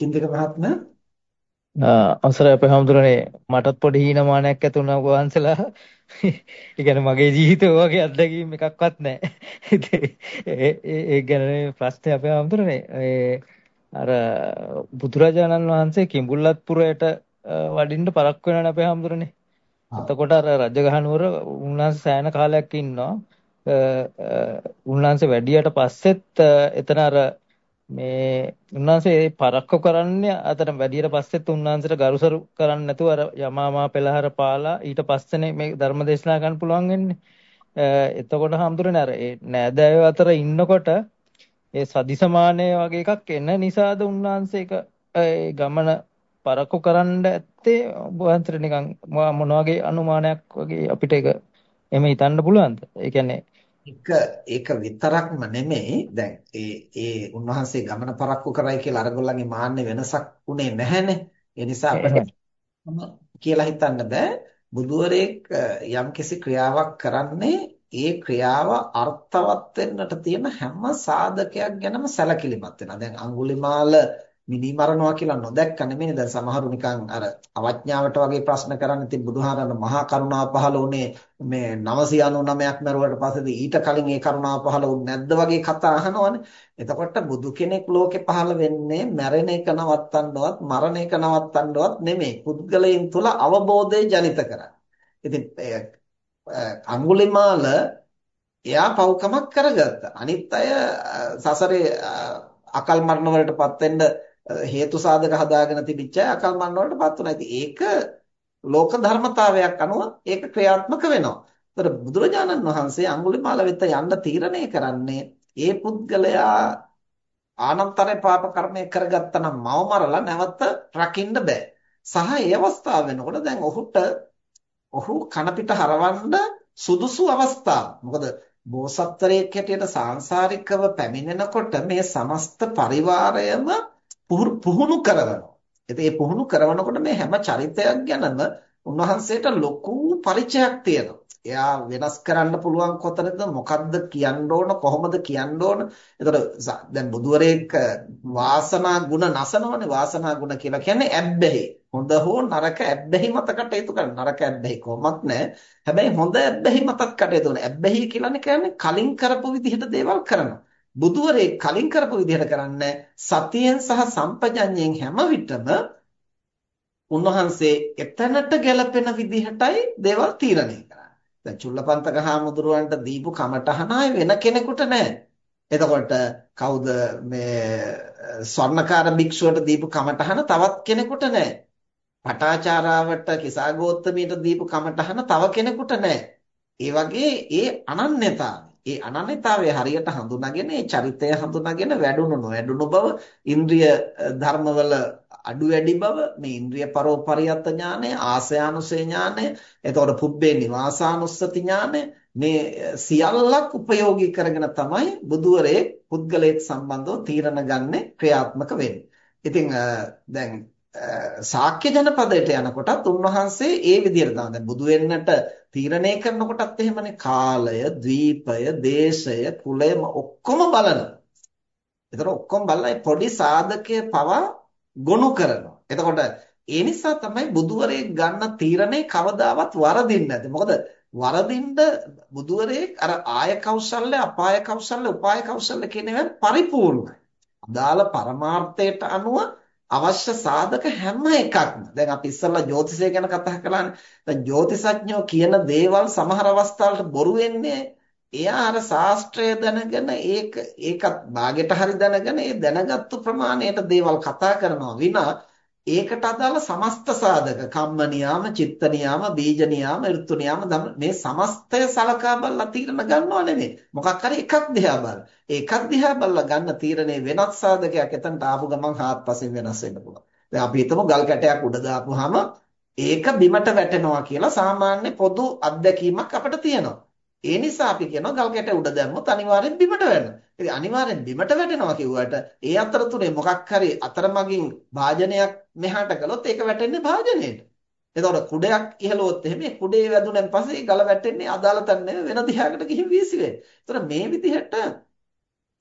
ඉන්දික මහත්මයා අවසරයි අපේ හැමදෙරනේ මටත් පොඩි හීනමානයක් ඇති වුණා ඔබ වහන්සලා. ඒ කියන්නේ මගේ ජීවිතේ වගේ අත්දැකීම් එකක්වත් නැහැ. ඒ ඒ ගැන ප්‍රශ්නේ අපේ හැමදෙරනේ ඒ අර බුදුරජාණන් වහන්සේ කිඹුල්ලත්පුරයට වඩින්න පරක්කු වෙනවනේ අපේ හැමදෙරනේ. එතකොට අර රජගහනුවර උන්වහන්සේ සෑහෙන කාලයක් ඉන්නවා. උන්වහන්සේ වැඩියට පස්සෙත් එතන අර මේ උන්වහන්සේ පරක්කු කරන්නේ අතර වැඩියට පස්සෙත් උන්වහන්සේට ගරුසරු කරන්නේ නැතුව අර යමාමා පෙළහර පාලා ඊට පස්සේනේ මේ ධර්ම දේශනා ගන්න පුළුවන් වෙන්නේ. එතකොට හම්දුරනේ අර ඒ නෑදෑයෝ අතර ඉන්නකොට ඒ සදිසමානය වගේ එකක් එන නිසාද උන්වහන්සේක ඒ ගමන පරක්කු කරන්න ඇත්තේ ඔබ වහන්සේට නිකන් මොන වගේ අනුමානයක් වගේ අපිට ඒක එමෙ හිතන්න පුළුවන්ද? ඒ කියන්නේ එක ඒක විතරක්ම නෙමෙයි. දැන් ඒ ඒ උන්වහන්සේ ගමන පරක්කු කරයි කියලා අරගොල්ලන්ගේ මාන්නේ වෙනසක් උනේ නැහැනේ. ඒ නිසා අපිට කියලා හිතන්න බෑ. බුදුවරයෙක් යම්කිසි ක්‍රියාවක් කරන්නේ ඒ ක්‍රියාව අර්ථවත් වෙන්නට තියෙන හැම සාධකයක් ගැනම සැලකිලිමත් වෙනවා. දැන් අඟුලිමාල මිනි මරනවා කියලා නොදැක්ක නෙමෙයි දැන් සමහරු නිකන් අර අවඥාවට වගේ ප්‍රශ්න කරන්න ඉතින් බුදුහාරන මහා කරුණාව පහළ වුණේ මේ 999ක් මරුවට පස්සේද ඊට කලින් ඒ කරුණාව පහළ වුනේ නැද්ද වගේ කතා අහනවනේ එතකොට බුදු කෙනෙක් ලෝකේ පහළ වෙන්නේ මැරෙන එක නවත්තන්නවත් මරණ එක නවත්තන්නවත් නෙමෙයි පුද්ගලයන් තුල අවබෝධය ජනිත කරන්න. ඉතින් අඟුලිමාල එයා පව්කමක් කරගත්තා. අනිත් අය සසරේ අකල් මරණ වලටපත් වෙන්න හේතු සාධක හදාගෙන තිබිච්ච අය අකල් මරණ වලටපත් වුණා. ඉතින් ඒක ලෝක ධර්මතාවයක් අනුව ඒක ක්‍රියාත්මක වෙනවා. ඒතර බුදුරජාණන් වහන්සේ අඟුලිමාල වෙත යන්න තීරණය කරන්නේ ඒ පුද්ගලයා ආනන්තරේ පාප කර්මය කරගත්තා නම් මව මරලා නැවත රකින්න බෑ. සහ ඒ අවස්ථාව වෙනකොට දැන් ඔහුට ඔහු කන පිට හරවන්න සුදුසු අවස්ථාව. මොකද බෝසත්තරයෙක් හැටියට සාංශාරිකව පැමිණෙනකොට මේ සමස්ත පරිවාරයම පුහුණු කරනවා. ඉතින් මේ පුහුණු කරනකොට මේ හැම චරිතයක් ගැනම උන්වහන්සේට ලොකු පරිචයක් තියෙනවා. එයා වෙනස් කරන්න පුළුවන් කොතනද මොකද්ද කියන්න ඕන කොහොමද කියන්න ඕන. එතකොට දැන් බුදුවරේක වාසනා ගුණ නසනවනේ. වාසනා ගුණ කියලා කියන්නේ ඇබ්බැහි. හොඳ හෝ නරක ඇබ්බැහි මත කටයුතු කරන. නරක ඇබ්බැහි කොහොමත් නැහැ හැබැයි හොඳ ඇබ්බැහි මතත් කටයුතු කරන. ඇබ්බැහි කියලා කියන්නේ කලින් කරපු විදිහට දේවල් කරනවා. බුදුවරේ කලින් කරපු විදිහට කරන්නේ සතියෙන් සහ සම්පජඤ්ඤයෙන් හැම විටම උන්වහන්සේ එතනට ගැලපෙන විදිහටයි දේවල් තීරණය කරන්නේ දැන් චුල්ලපන්තක හාමුදුරුවන්ට දීපු කමටහන වෙන කෙනෙකුට නැහැ. එතකොට කවුද මේ ස්වර්ණකාර භික්ෂුවට දීපු කමටහන තවත් කෙනෙකුට නැහැ. පටාචාරාවට කිසాగෝත්තමීට දීපු කමටහන තව කෙනෙකුට නැහැ. ඒ වගේ ඒ අනන්‍යතාවය ඒ අනන්‍යතාවය හරියට හඳුනාගෙන ඒ චරිතය හඳුනාගෙන වැඩුණු නොවැඩුණු බව ඉන්ද්‍රිය ධර්මවල අඩු වැඩි බව මේ ඉන්ද්‍රිය පරෝපරියත් ඥානය ආසයානුසේ ඥානය එතකොට පුබ්බේ නිවාසානුස්සති ඥානය මේ සියල්ලක් උපයෝගී කරගෙන තමයි බුදුවරේ පුද්ගලයෙක් සම්බන්ධව තීරණ ගන්න ක්‍රියාත්මක වෙන්නේ. ඉතින් දැන් ශාක්‍ය ජනපදයට යනකොටත් උන්වහන්සේ ඒ විදිහට තමයි දැන් බුදු වෙන්නට තීරණය කරනකොටත් එහෙමනේ කාලය, ද්වීපය, දේශය, කුලය ඔක්කොම බලනවා. ඒතර ඔක්කොම බලලා පොඩි සාධකයේ පවා ගොනු කරනවා. එතකොට ඒ නිසා තමයි බුදුවරේ ගන්න තීරණේ කවදාවත් වරදින්නේ නැති. මොකද වරදින්න බුදුවරේ අර ආය කෞශල්‍ය, අපාය කෞශල්‍ය, උපාය කෞශල්‍ය කියන ඒවා පරිපූර්ණයි. අදාළ පරමාර්ථයට අනුව අවශ්‍ය සාධක හැම එකක්ම දැන් අපි ඉස්සල්ලා ජ්‍යොතිෂය ගැන කතා කළානේ. දැන් ජ්‍යොතිෂඥයෝ කියන දේවල් සමහර අවස්ථාවලට බොරු වෙන්නේ එයා අර ශාස්ත්‍රය දැනගෙන ඒක ඒකත් භාගයට හරි දැනගෙන ඒ දැනගත්තු ප්‍රමාණයට දේවල් කතා කරනවා විනා ඒකට අදාළ සමස්ත සාධක කම්ම නියාම චිත්ත නියාම බීජ නියාම ඍතු නියාම මේ සමස්තය සලකා බලලා තීරණ ගන්නව නෙමෙයි. මොකක් හරි එකක් දිහා බලලා ඒකක් දිහා බලලා ගන්න තීරණේ වෙනත් සාධකයක් එතනට ආපු ගමන් හාත්පසින් වෙනස් වෙන්න පුළුවන්. දැන් අපි හිතමු ගල් කැටයක් උඩ දාපුවාම ඒක බිමට වැටෙනවා කියලා සාමාන්‍ය පොදු අත්දැකීමක් අපිට තියෙනවා. ඒ නිසා අපි කියනවා ගල් කැට උඩ දැම්මොත් අනිවාර්යෙන් බිමට වැටෙනවා. ඉතින් අනිවාර්යෙන් බිමට වැටෙනවා කිව්වට ඒ අතරතුරේ මොකක් හරි අතරමඟින් භාජනයක් මෙහාට ගලොත් ඒක වැටෙන්නේ භාජනයට. එතකොට කුඩයක් ඉහළොත් එහෙම කුඩේ වැදුනන් පස්සේ ගල වැටෙන්නේ අදාළ තැන වෙන දිහාකට ගිහින් වීසි වෙන්නේ. ඒතර මේ විදිහට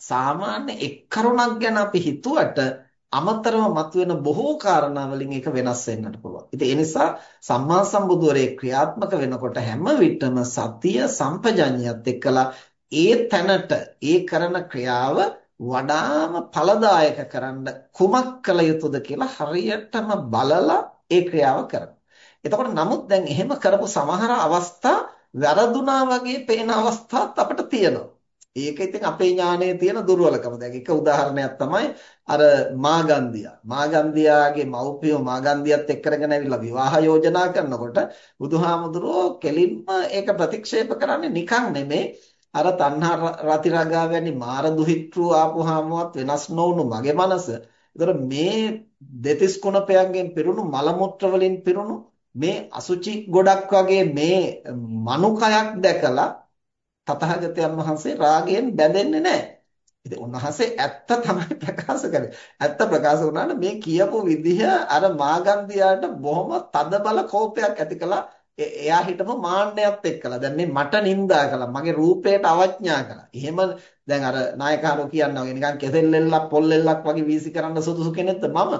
සාමාන්‍ය එක් කරුණක් ගැන අපි හිතුවට අමතරව මතුවෙන බොහෝ කාරණා වලින් ඒක වෙනස් වෙන්නට පුළුවන්. ඉතින් ඒ නිසා සම්මා සම්බුදුරේ ක්‍රියාත්මක වෙනකොට හැම විටම සතිය සම්පජඤ්ඤයත් එක්කලා ඒ තැනට ඒ කරන ක්‍රියාව වඩාම ඵලදායක කරන්න කුමක් කළ යුතුද කියලා හරියටම බලලා ඒ ක්‍රියාව කරනවා. එතකොට නමුත් දැන් එහෙම කරපු සමහර අවස්ථා වැරදුනා වගේ පේන අවස්ථාත් අපිට තියෙනවා. ඒක ඉතින් අපේ ඥානයේ තියෙන දුර්වලකම. දැන් එක උදාහරණයක් තමයි අර මාගන්දියා. මාගන්දියාගේ මව්පියෝ මාගන්දියත් එක්ක කරගෙන ඇවිල්ලා විවාහ යෝජනා කරනකොට බුදුහාමුදුරුවෝ කෙලින්ම ඒක ප්‍රතික්ෂේප කරන්නේ නිකන් නෙමෙයි. අර තණ්හා රති රගා වැනි මාර දුහිතෘ ආපුහාමවත් වෙනස් නොවුණු මගේ මනස. ඒතර මේ දෙතිස් කුණපයන්ගෙන් පිරුණු මල මුත්‍ර වලින් පිරුණු මේ අසුචි ගොඩක් වගේ මේ මනුකයක් දැකලා තථාගතයන් වහන්සේ රාගයෙන් බැඳෙන්නේ නැහැ. ඉතින් උන්වහන්සේ ඇත්ත තමයි ප්‍රකාශ කරන්නේ. ඇත්ත ප්‍රකාශ වුණාට මේ කියපු විදිහ අර මාගන්දියාට බොහොම තද බල කෝපයක් ඇති කළා. එයා හිටම මාන්නයත් එක්කලා. දැන් මේ මට නිඳා කළා. මගේ රූපයට අවඥා කළා. එහෙම දැන් අර නායකහරු කියනවා නිකන් කෙසෙල්ලෙල්ලක් පොල්ලෙල්ලක් වගේ වීසි කරන්න සුදුසු කෙනෙක්ද මම?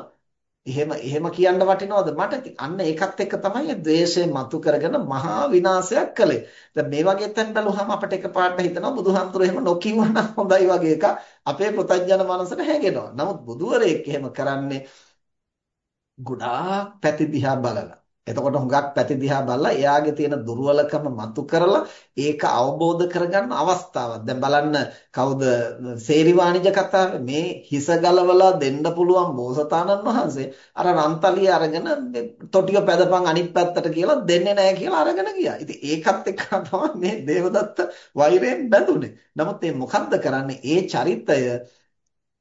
එහෙම එහෙම කියන්න වටිනවද මට? අන්න ඒකත් එක්ක තමයි ද්වේෂය මතු කරගෙන මහා විනාශයක් කළේ. දැන් මේ වගේ තැන් බැලුවහම අපිට එකපාරට හිතෙනවා බුදුහාමුදුරුවෝ එහෙම නොකියුවා නම් හොඳයි වගේ එක අපේ ප්‍රත්‍යඥ මනසට හැගෙනවා. නමුත් බුදුවරයෙක් එහෙම කරන්නේ ගොඩාක් පැති දිහා බලලා එතකොට හුඟක් පැති දිහා බලලා එයාගේ තියෙන දුර්වලකම මතු කරලා ඒක අවබෝධ කරගන්න අවස්ථාවක්. දැන් බලන්න කවුද සේරි වාණිජ කතාවේ මේ හිස ගලවලා දෙන්න පුළුවන් බෝසතාණන් වහන්සේ අර රන්තලිය අරගෙන තොටිය පැදපන් අනිත් පැත්තට කියලා දෙන්නේ නැහැ කියලා අරගෙන ගියා. ඉතින් ඒකත් එක්ක තමයි මේ දේවදත්ත වෛරයෙන් බැඳුනේ. නමුත් මේ මොකද්ද කරන්නේ? ඒ චරිතය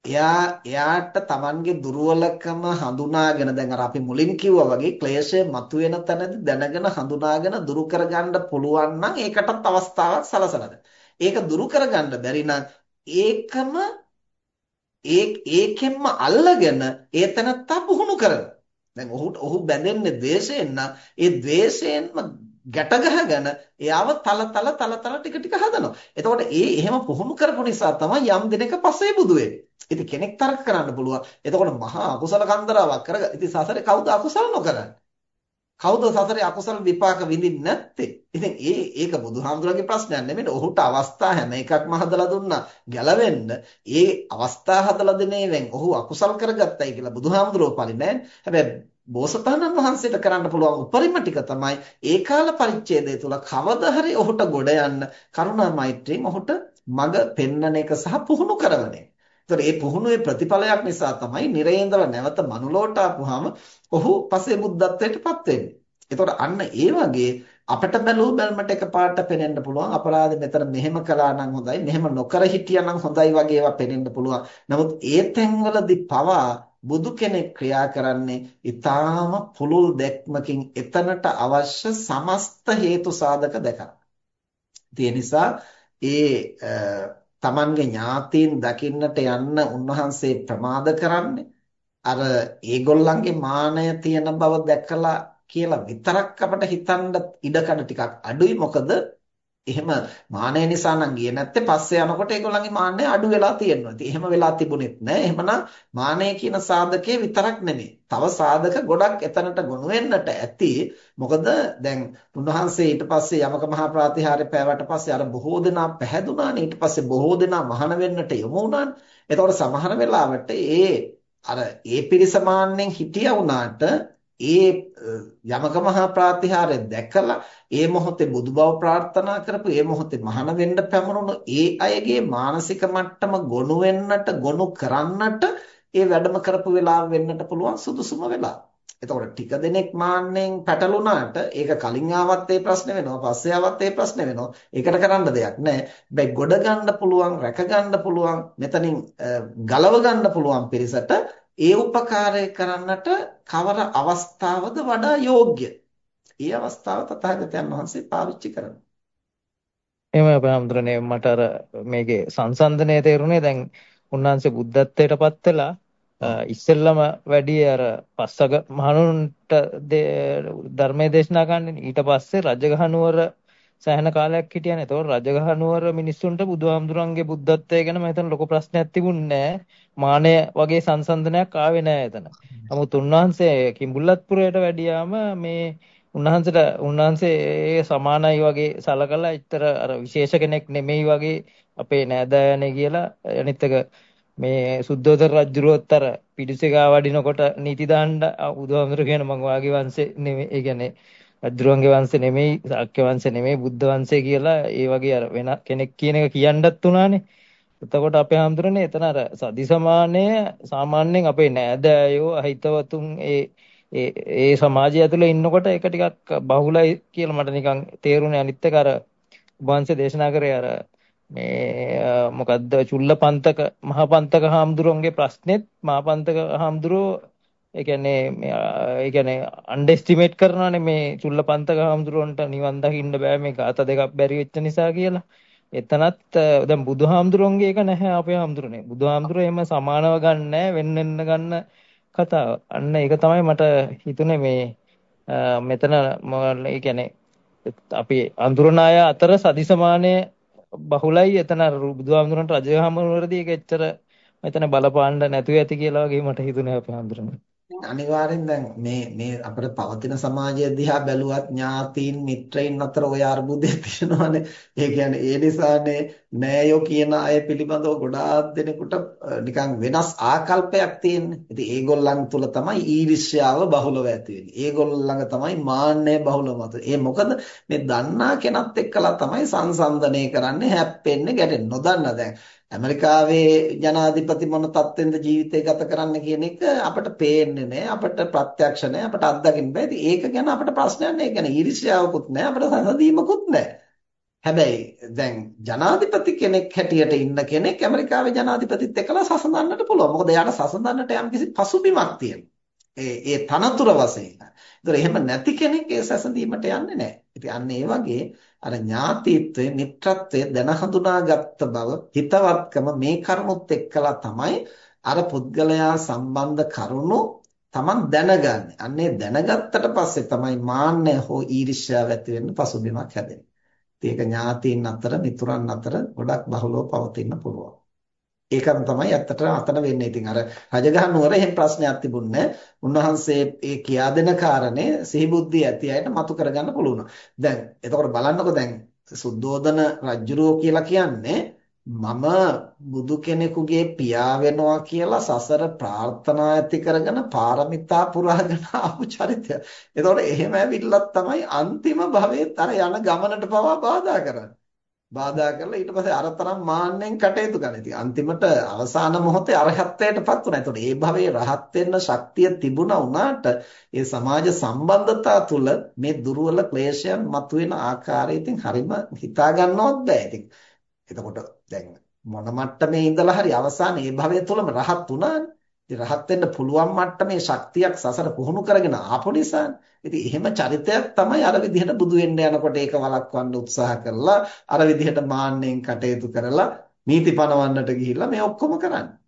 එයා එයාට Tamanගේ දුර්වලකම හඳුනාගෙන දැන් අර අපි මුලින් කිව්වා වගේ ක්ලේශය මතුවෙන තැනදී දැනගෙන හඳුනාගෙන දුරු කරගන්න පුළුවන් නම් ඒකටත් අවස්ථාවක් සලසලා ඒක දුරු කරගන්න බැරි නම් ඒකම ඒ ඒකෙන්ම අල්ලගෙන ඒ තැනත්තා පුහුණු කරනවා. දැන් ඔහු ඔහු බැඳෙන්නේ ද්වේෂයෙන් නම් ඒ ද්වේෂයෙන්ම ගැට ගහගෙන එයාව තල තල තල තල ටික ටික හදනවා. එතකොට ඒ එහෙම පුහුණු කරපු නිසා තමයි යම් දිනක පස්සේ බුදු වෙන්නේ. ඉතින් කෙනෙක් තර්ක කරන්න පුළුවන්. එතකොට මහා අකුසල කන්දරාවක් කරග. ඉතින් සසරේ කවුද අකුසල නොකරන්නේ? කවුද සසරේ අකුසල විපාක විඳින්නේ නැත්තේ? ඉතින් ඒ ඒක බුදුහාමුදුරගේ ප්‍රශ්නයක් නෙමෙයි. ඔහුට අවස්ථා හැම එකක්ම හදලා දුන්නා ගැලවෙන්න. ඒ අවස්ථා හදලා දෙනේවෙන් ඔහු අකුසල් කරගත්තයි කියලා බුදුහාමුදුරුවෝ පලි නෑ. හැබැයි බෝසතාණන් වහන්සේට කරන්න පුළුවන් උපරිම ටික තමයි ඒ කාල පරිච්ඡේදය තුල කවදා හරි ඔහුට ගොඩ යන්න කරුණා මෛත්‍රියෙන් ඔහුට මඟ පෙන්වන එක සහ පුහුණු කරවන එක. ඒතර මේ පුහුණුවේ ප්‍රතිඵලයක් නිසා තමයි නිරේන්ද්‍ර නැවත මනුලෝට ආපුහම ඔහු පසේ බුද්ධත්වයටපත් වෙන්නේ. ඒතකොට අන්න ඒ වගේ අපිට බැලූ බැලමට එකපාරට පේනෙන්න පුළුවන් අපරාධ මෙතන මෙහෙම කළා නම් හොඳයි මෙහෙම නොකර හිටියා නම් හොඳයි වගේ ඒවා පේනෙන්න පුළුවන්. නමුත් ඒ තැන්වලදී පවා බුදු කෙනෙක් ක්‍රියා කරන්නේ ඊටාම පුළුල් දැක්මකින් එතනට අවශ්‍ය සමස්ත හේතු සාධක දැකලා. ඒ නිසා ඒ තමන්ගේ ඥාතීන් දකින්නට යන්න උන්වහන්සේ ප්‍රමාද කරන්නේ අර ඒගොල්ලන්ගේ මානය තියෙන බව දැකලා කියලා විතරක් අපිට හිතන්න ඉඩකඩ ටිකක් අඩුයි මොකද එහෙම මානය නිසා නම් ගියේ නැත්තේ පස්සේ යනකොට ඒගොල්ලන්ගේ මාන්නය අඩු වෙලා තියෙනවා. ඉතින් එහෙම වෙලා තිබුණෙත් නෑ. එහෙමනම් මානය කියන සාධකේ විතරක් නෙමෙයි. තව සාධක ගොඩක් එතනට ගොනු වෙන්නට ඇති. මොකද දැන් උන්වහන්සේ ඊට පස්සේ යමක මහා ප්‍රාතිහාර්ය පෑවට පස්සේ අර බොහෝ දෙනා පැහැදුනානේ. ඊට පස්සේ බොහෝ දෙනා මහාන වෙන්නට යොමු වුණානේ. එතකොට සමහර වෙලාවට ඒ අර ඒ පිරිස මාන්නෙන් හිටියා වුණාට ඒ යමක මහා ප්‍රාතිහාර්ය දැකලා ඒ මොහොතේ බුදු බව ප්‍රාර්ථනා කරපු ඒ මොහොතේ මහාන වෙන්න පැමුණුණු ඒ අයගේ මානසික මට්ටම ගොනු වෙන්නට ගොනු කරන්නට ඒ වැඩම කරපු වෙලාව වෙන්නට පුළුවන් සුදුසුම වෙලාව. එතකොට ටික දෙනෙක් මාන්නෙන් පැටලුණාට ඒක කලින් ආවත් ඒ ප්‍රශ්නේ වෙනවා පස්සේ ආවත් ඒ ප්‍රශ්නේ වෙනවා. ඒකට කරන්න දෙයක් නැහැ. හැබැයි ගොඩ ගන්න පුළුවන්, රැක ගන්න පුළුවන්, මෙතනින් ගලව ගන්න පුළුවන් පිරිසට ඒ උපකාරය කරන්නට කවර අවස්ථාවද වඩා යෝග්‍ය? ඒ අවස්ථාව තථාගතයන් වහන්සේ පාවිච්චි කරනවා. එහෙමයි අපේ හැමදෙරනේ මට අර මේකේ සංසන්දනය තේරුනේ දැන් උන්වහන්සේ බුද්ධත්වයට පත් වෙලා ඉස්සෙල්ලම වැඩි අර පස්සක මහණුන්ට ධර්මයේ දේශනා කරන්නේ ඊට පස්සේ රජගහ නුවර සෑහෙන කාලයක් හිටියානේ. ඒතකොට රජගහ නුවර මිනිස්සුන්ට බුදුහාමුදුරන්ගේ බුද්ධත්වය ගැන මම හිතන ලොකු ප්‍රශ්නයක් තිබුණේ නැහැ. මානය වගේ සංසන්දනයක් ආවේ නැහැ එතන. නමුත් උන්වහන්සේ කිඹුල්ලත්පුරයට වැඩියාම මේ උන්වහන්සේට උන්වහන්සේ ඒ සමානයි වගේ සලකලා ඉතර අර විශේෂ කෙනෙක් නෙමෙයි වගේ අපේ නෑදෑයනේ කියලා අනිත් එක මේ සුද්ධෝදන රජුරුවත් අර පිටිසෙගා වඩිනකොට නීති දාන්න බුදුහාමුදුරු කියන මං වාගේ වංශේ නෙමෙයි ඒ කියන්නේ රජුරුවන්ගේ වංශේ නෙමෙයි ශාක්‍ය වංශේ නෙමෙයි බුද්ධ වංශේ කියලා ඒ වගේ අර වෙන කෙනෙක් කියන එක කියන්නත් උනානේ. එතකොට අපේ හාමුදුරනේ එතන අර සදි සමානය සාමාන්‍යයෙන් අපේ නෑදෑයෝ අහිතවතුන් ඒ ඒ ඒ සමාජය ඇතුලේ ඉන්නකොට ඒක ටිකක් බහුලයි කියලා මට නිකන් තේරුණේ. අනිත් එක අර වංශ දේශනා කරේ අර මේ මොකද්ද චුල්ලපන්තක මහපන්තක හාමුදුරුවන්ගේ ප්‍රශ්නෙත් මහපන්තක හාමුදුරුවෝ ඒ කියන්නේ ඒ කියන්නේ අන්ඩෙස්ටිමේට් කරනවානේ මේ චුල්ලපන්තක හාමුදුරුවන්ට නිවන් දකින්න බෑ මේ ગાත දෙකක් බැරි වෙච්ච නිසා කියලා. එතනත් දැන් බුදුහාමුදුරන්ගේ එක නැහැ අපේ හාමුදුරනේ. බුදුහාමුදුරෝ එහෙම සමානව ගන්න වෙන්න වෙන්න ගන්න කතාව. අන්න ඒක තමයි මට හිතුනේ මේ මෙතන ඒ කියන්නේ අපි අඳුරන අය අතර සදිසමානයේ බහුලයි එතන බුදුහාමුදුරන්ට රජහාමුදුරදී ඒක එච්චර මෙතන බලපාන්න නැතුව ඇති කියලා වගේ මට හිතුනේ අපේ හාමුදුරනේ. අනිවාර්යෙන් දැන් මේ මේ අපේ පවතින සමාජය දිහා බැලුවත් ඥාතීන් මිත්‍රයින් අතර ওই අර්බුදය තියෙනවානේ. ඒ කියන්නේ ඒ නිසානේ නෑයෝ කියන අය පිළිබඳව ගොඩාක් දෙනෙකුට නිකන් වෙනස් ආකල්පයක් තියෙන්නේ. ඉතින් ඒගොල්ලන් තුල තමයි ඊර්ෂ්‍යාව බහුලව ඇති වෙන්නේ. ඒගොල්ලන් ළඟ තමයි මාන්නය බහුලව මත. ඒ මොකද මේ දන්නා කෙනත් එක්කලා තමයි සංසන්දනය කරන්නේ, හැප්පෙන්නේ, ගැටෙන්නේ. නොදන්න දැන් ඇමරිකාවේ ජනාධිපති මොන තත්ත්වෙන්ද ජීවිතය ගත කරන්න කියන එක අපට පේන්නේ නැහැ අපට ප්‍රත්‍යක්ෂ නැහැ අපට අත්දකින්න බෑ. ඉතින් ඒක ගැන අපට ප්‍රශ්නයක් නැහැ ඒ කියන්නේ ඊර්ෂ්‍යාවකුත් නැහැ අපට සැසඳීමකුත් නැහැ හැබැයි දැන් ජනාධිපති කෙනෙක් හැටියට ඉන්න කෙනෙක් ඇමරිකාවේ ජනාධිපතිත් එක්කලා සසඳන්නට පුළුවන්. මොකද එයාට සසඳන්නට යම්කිසි පසුබිමක් තියෙනවා. ඒ ඒ තනතුර වශයෙන්. ඒතර එහෙම නැති කෙනෙක් ඒ සැසඳීමට යන්නේ නැහැ ඉතින් අන්න ඒ වගේ අර ඥාතිත්වය මිත්‍රත්වය දැන හඳුනාගත්ත බව හිතවත්කම මේ කරුණුත් එක්කලා තමයි අර පුද්ගලයා සම්බන්ධ කරුණු Taman දැනගන්නේ. අන්නේ දැනගත්තට පස්සේ තමයි මාන්නය හෝ ඊර්ෂ්‍යාව ඇති වෙන්න පසුබිමක් හැදෙන්නේ. ඒක ඥාතීන් අතර මිතුරන් අතර ගොඩක් බහුලව පවතින්න පුළුවන්. ඒකම තමයි ඇත්තට අතන වෙන්නේ. ඉතින් අර රජගහ නුවර එහෙම ප්‍රශ්නයක් තිබුණේ උන්වහන්සේ ඒ කියා දෙන කාරණේ සිහිබුද්ධිය ඇති අයට මතු කරගන්න පුළුවන්. දැන් එතකොට බලන්නකෝ දැන් සුද්ධෝදන රජුරෝ කියලා කියන්නේ මම බුදු කෙනෙකුගේ පියා වෙනවා කියලා සසර ප්‍රාර්ථනා ඇති කරගෙන පාරමිතා පුරාගෙන ආපු චරිතය. එතකොට එහෙම ඇවිල්ලත් තමයි අන්තිම භවයේ අර යන ගමනට පවා බාධා කරන්නේ. බාධා කරලා ඊට පස්සේ අරතරම් මාන්නෙන් කටයුතු කරන. ඉතින් අන්තිමට අවසාන මොහොතේ අරහත්ත්වයටපත් වුණා. ඒතකොට ඒ භවයේ රහත් වෙන්න ශක්තිය තිබුණා වුණාට ඒ සමාජ සම්බන්ධතා තුළ මේ දුර්වල ක්ලේශයන් මතුවෙන ආකාරය ඉතින් හරිම හිතා ගන්නවත් බෑ. ඉතින් එතකොට දැන් මොන මට්ටමේ ඉඳලා හරි අවසාන ඒ භවය තුළම රහත් වුණානේ. ඉතින් රහත් වෙන්න පුළුවන් මට්ටමේ ශක්තියක් සසර පුහුණු කරගෙන ආපු නිසානේ. ඉතින් එහෙම චරිතයක් තමයි අර විදිහට බුදු වෙන්න යනකොට ඒක වළක්වන්න උත්සාහ කරලා අර විදිහට මාන්නෙන් කටයුතු කරලා නීති පනවන්නට ගිහිල්ලා මේ ඔක්කොම කරන්නේ.